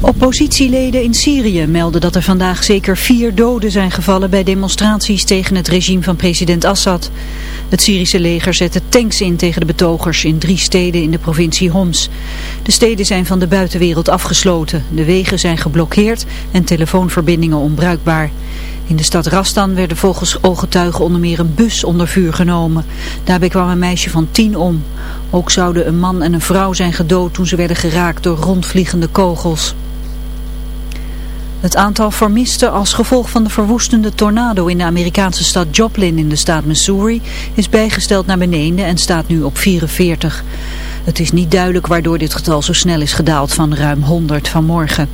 Oppositieleden in Syrië melden dat er vandaag zeker vier doden zijn gevallen bij demonstraties tegen het regime van president Assad. Het Syrische leger zette tanks in tegen de betogers in drie steden in de provincie Homs. De steden zijn van de buitenwereld afgesloten, de wegen zijn geblokkeerd en telefoonverbindingen onbruikbaar. In de stad Rastan werden volgens ooggetuigen onder meer een bus onder vuur genomen. Daarbij kwam een meisje van tien om. Ook zouden een man en een vrouw zijn gedood toen ze werden geraakt door rondvliegende kogels. Het aantal vermisten als gevolg van de verwoestende tornado in de Amerikaanse stad Joplin in de staat Missouri is bijgesteld naar beneden en staat nu op 44. Het is niet duidelijk waardoor dit getal zo snel is gedaald van ruim 100 vanmorgen.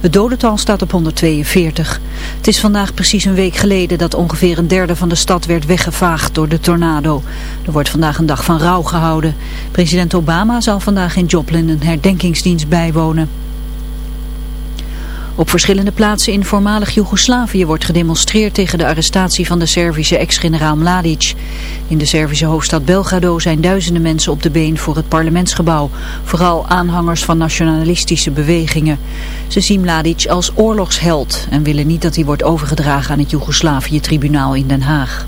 Het dodental staat op 142. Het is vandaag precies een week geleden dat ongeveer een derde van de stad werd weggevaagd door de tornado. Er wordt vandaag een dag van rouw gehouden. President Obama zal vandaag in Joplin een herdenkingsdienst bijwonen. Op verschillende plaatsen in voormalig Joegoslavië wordt gedemonstreerd tegen de arrestatie van de Servische ex-generaal Mladic. In de Servische hoofdstad Belgrado zijn duizenden mensen op de been voor het parlementsgebouw. Vooral aanhangers van nationalistische bewegingen. Ze zien Mladic als oorlogsheld en willen niet dat hij wordt overgedragen aan het Joegoslavië-tribunaal in Den Haag.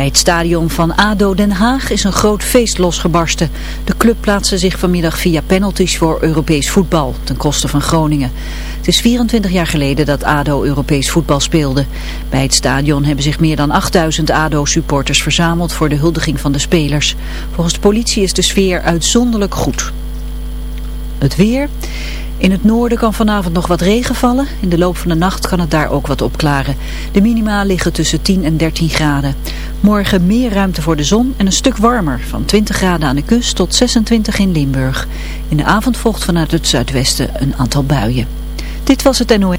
Bij het stadion van ADO Den Haag is een groot feest losgebarsten. De club plaatste zich vanmiddag via penalties voor Europees voetbal, ten koste van Groningen. Het is 24 jaar geleden dat ADO Europees voetbal speelde. Bij het stadion hebben zich meer dan 8000 ADO-supporters verzameld voor de huldiging van de spelers. Volgens de politie is de sfeer uitzonderlijk goed. Het weer... In het noorden kan vanavond nog wat regen vallen. In de loop van de nacht kan het daar ook wat opklaren. De minima liggen tussen 10 en 13 graden. Morgen meer ruimte voor de zon en een stuk warmer. Van 20 graden aan de kust tot 26 in Limburg. In de avond volgt vanuit het zuidwesten een aantal buien. Dit was het NOS.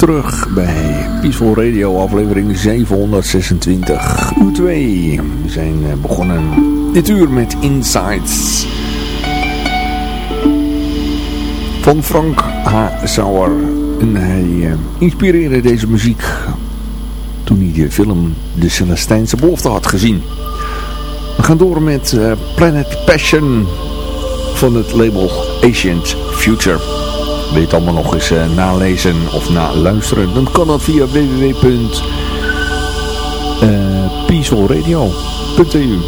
Terug bij Peaceful Radio, aflevering 726, uur 2. We zijn eh, begonnen dit uur met Insights van Frank H. Sauer. En hij uh, inspireerde deze muziek toen hij de film De Celestijnse Belofte had gezien. We gaan door met uh, Planet Passion van het label Ancient Future. Wil je allemaal nog eens uh, nalezen of naluisteren? Dan kan dat via www.peacefulradio.eu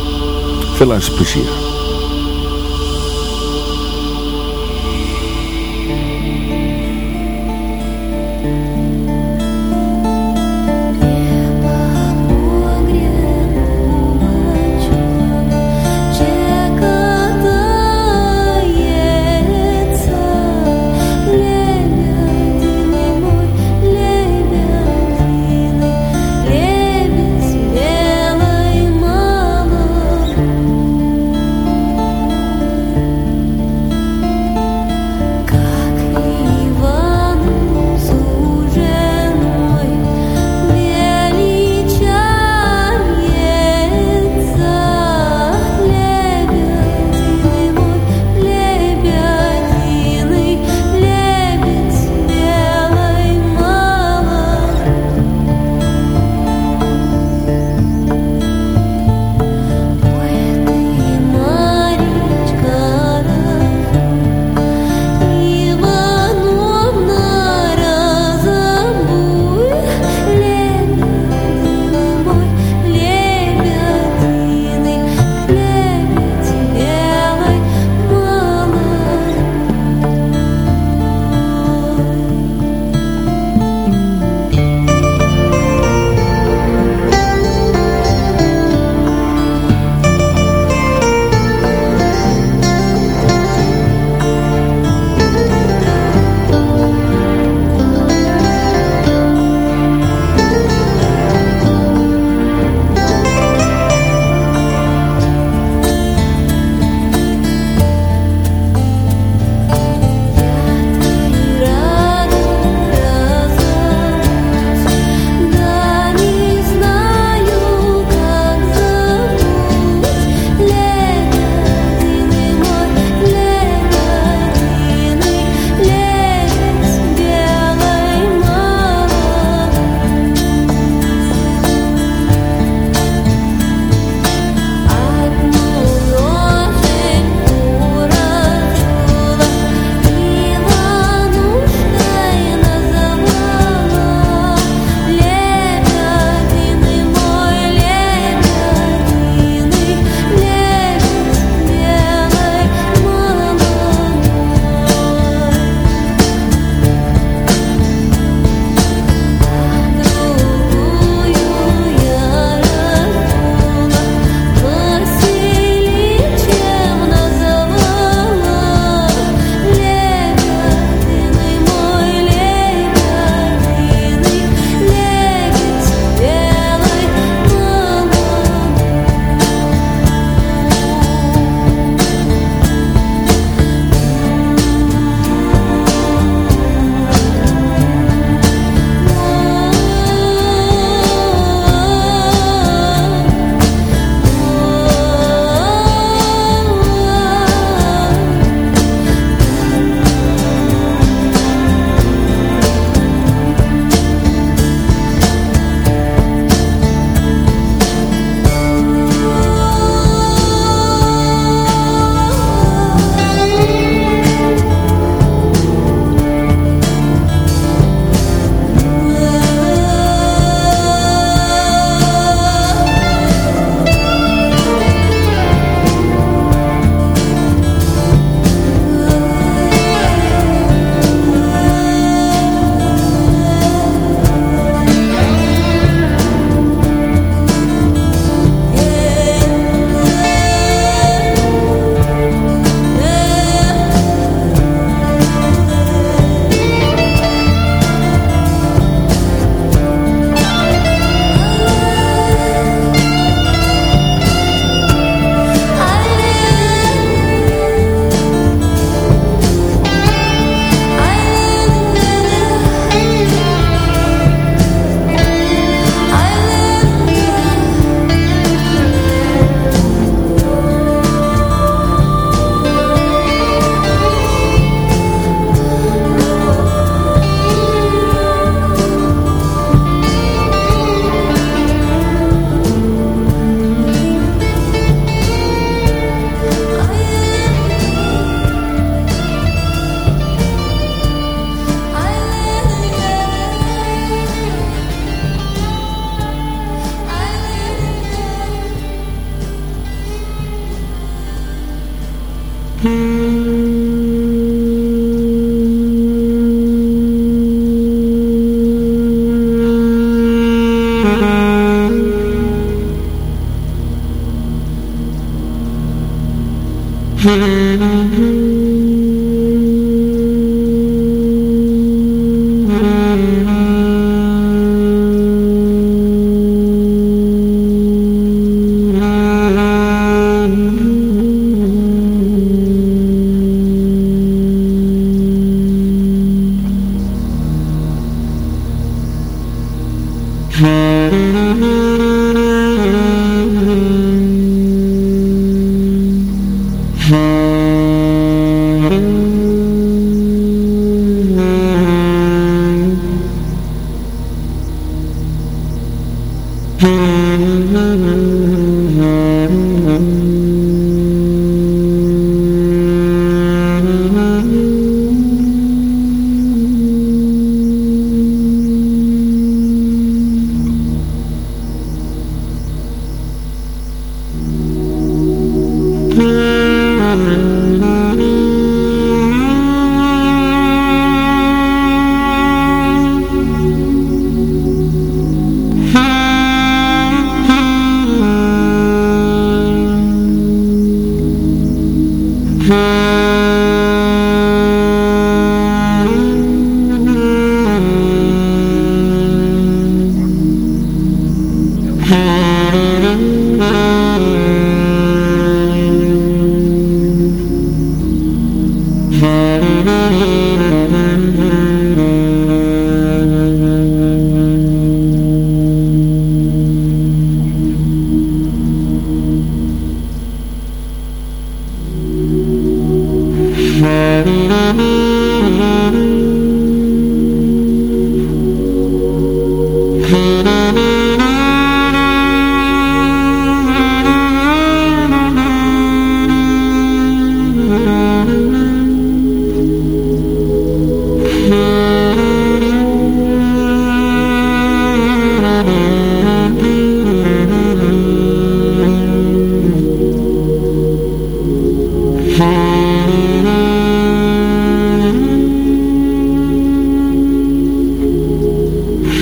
Veel luisterplezier.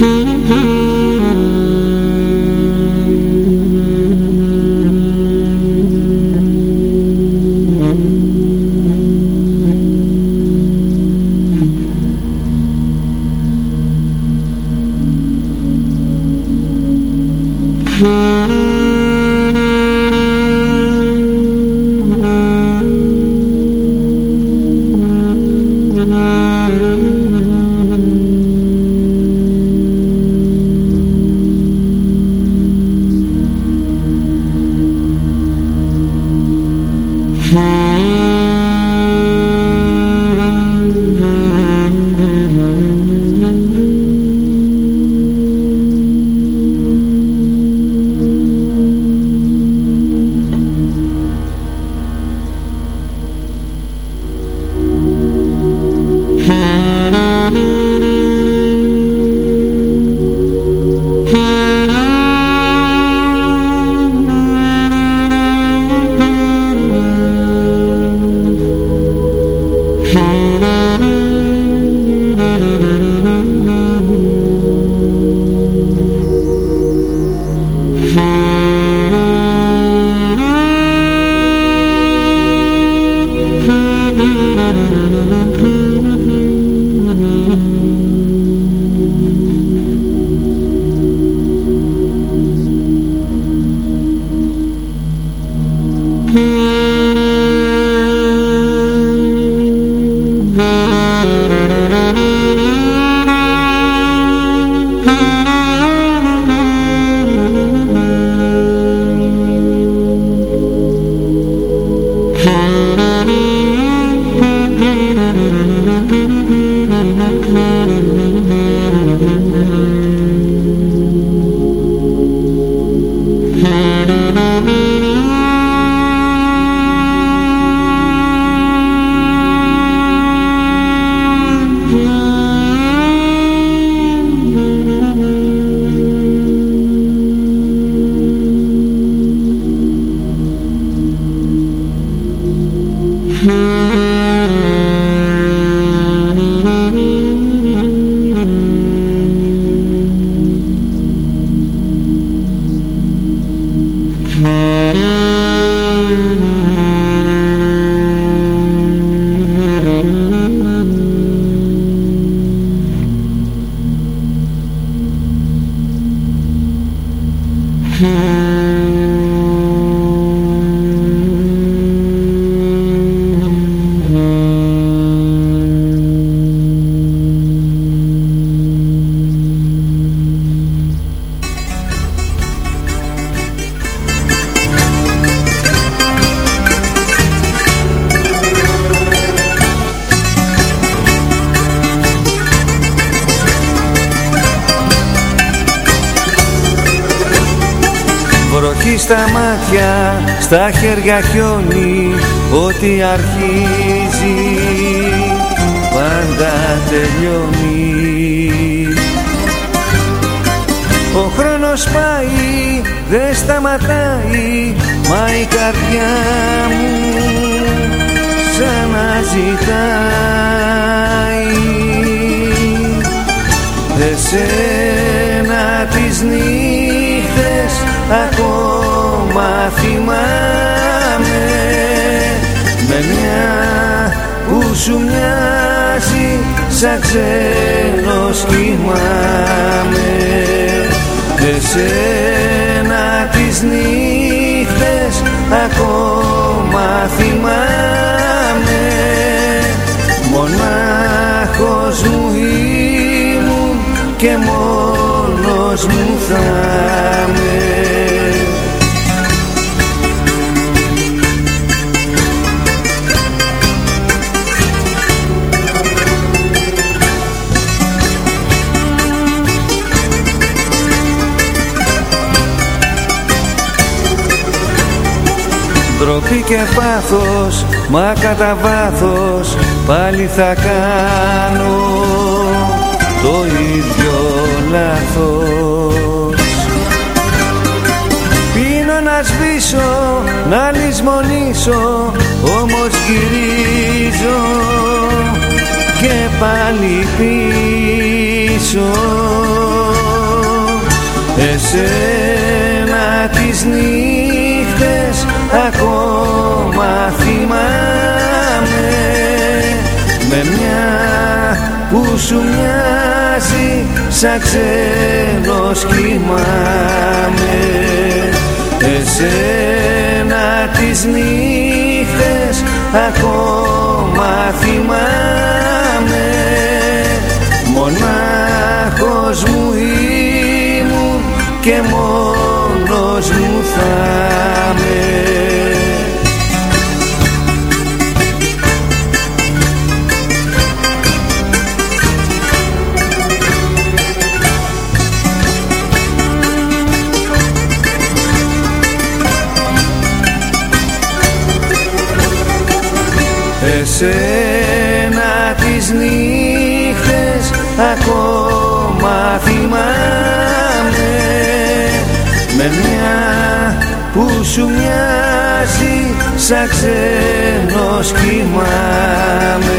Mm-hmm. Hmm. Εσένα τις νύχτες ακόμα θυμάμαι. Με μια που σου μοιάζει σαν ξένος κοιμάμαι εσένα τις νύχτες ακόμα θυμάμαι μόνος μου θα Ντροπή και πάθος, μα κατά βάθος πάλι θα κάνω το ίδιο λάθος. Πίνω να σβήσω, να λησμονήσω, όμως γυρίζω και πάλι πίσω. Εσένα τις νύχτες ακόμα θυμάμαι με μια που σου μοιάζει σαν ξένος κοιμάμαι εσένα τις νύχτες ακόμα θυμάμαι. Μονάχος μου ήμουν και μόνος μου θα Εσένα σαν ξένος κοιμάμαι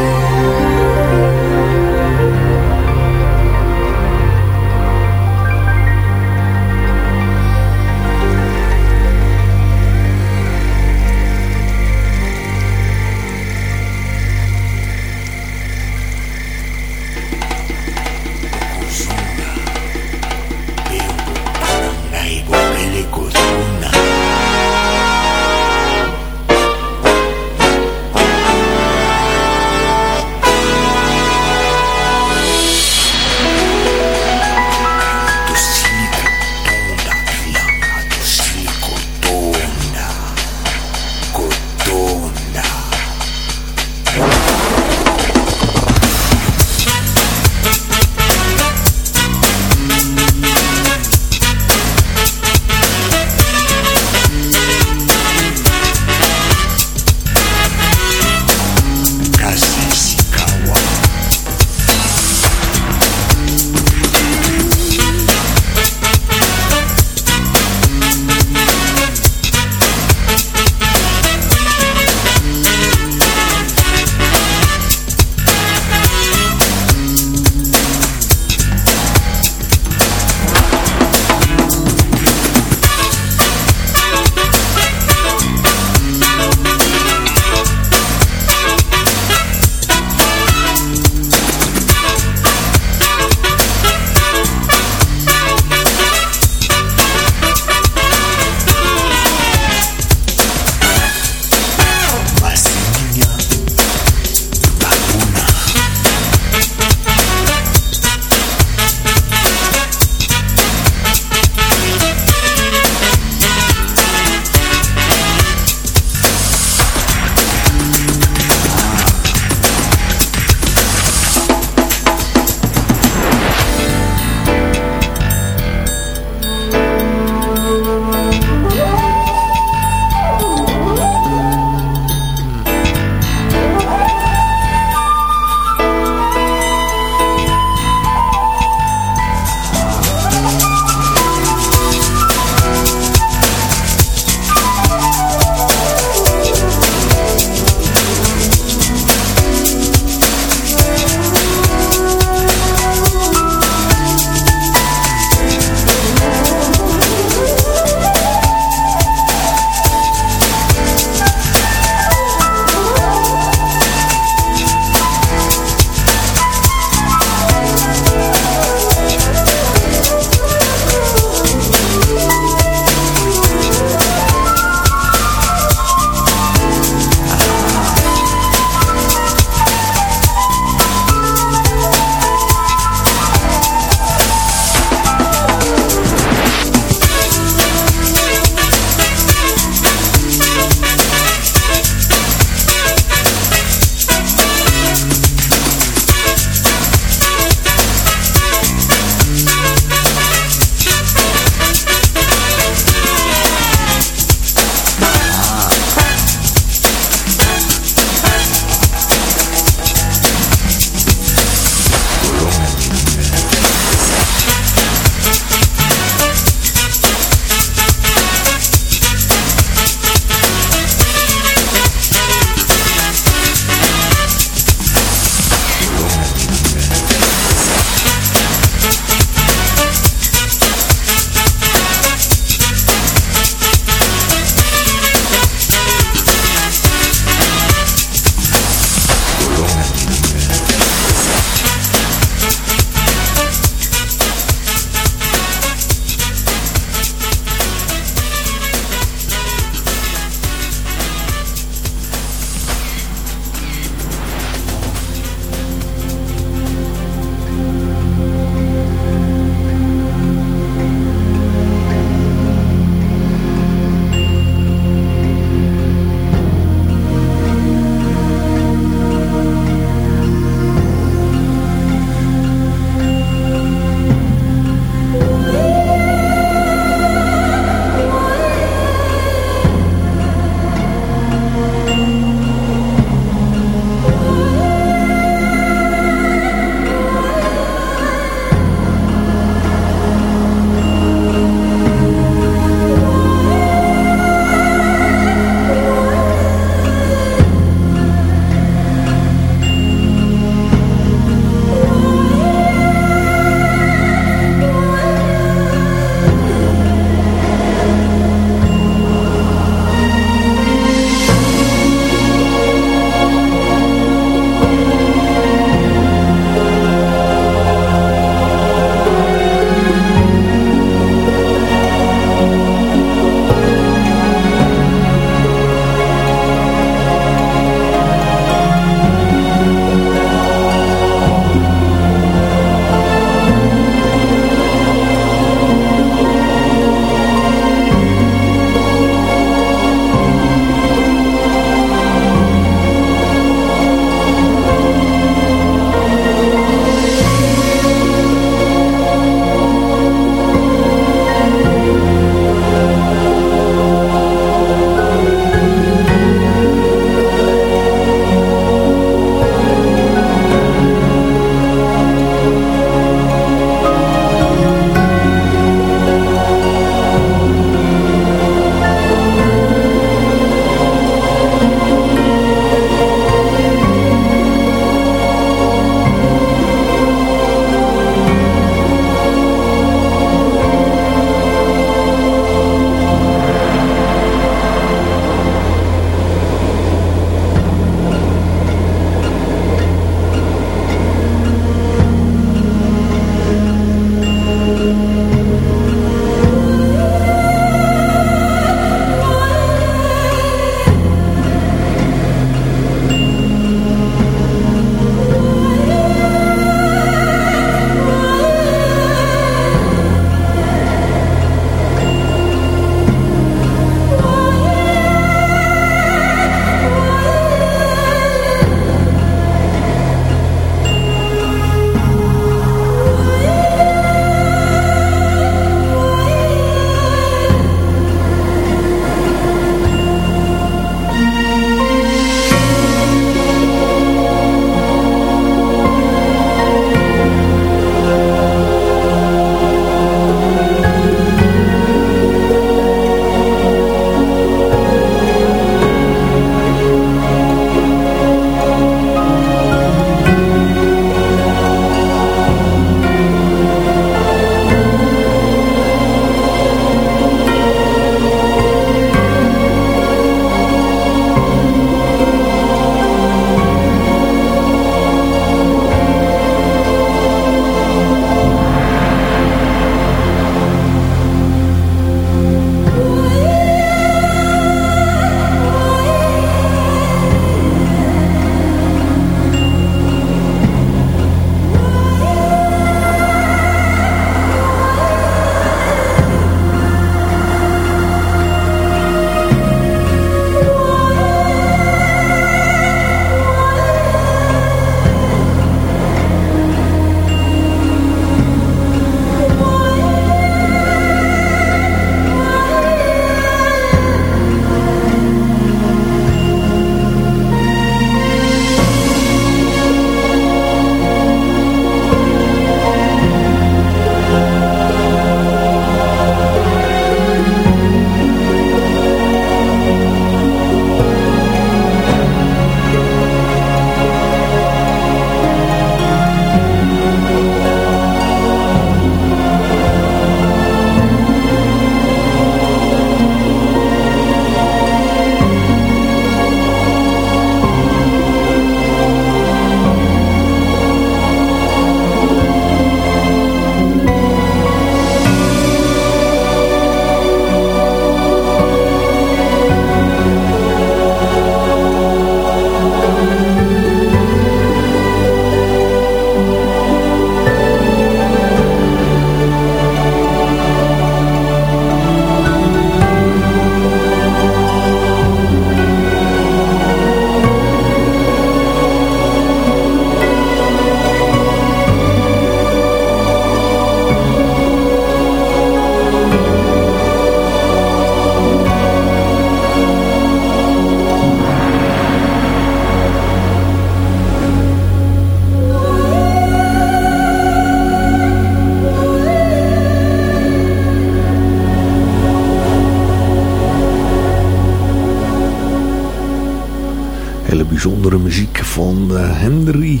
Henry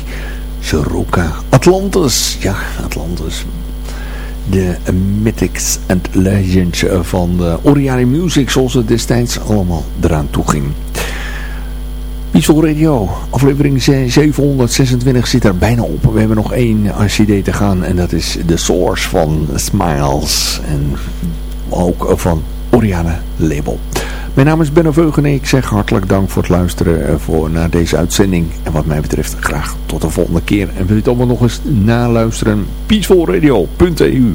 Soroka. Atlantis, ja, Atlantis. De Mythics and Legends van de Oriane Music, zoals het destijds allemaal eraan toe ging. Peaceful Radio, aflevering 726 zit er bijna op. We hebben nog één CD te gaan en dat is The Source van Smiles. En ook van Oriane Label. Mijn naam is Benno Veugen en ik zeg hartelijk dank voor het luisteren voor, naar deze uitzending. En wat mij betreft graag tot de volgende keer. En wil je het allemaal nog eens naluisteren? peacefulradio.eu.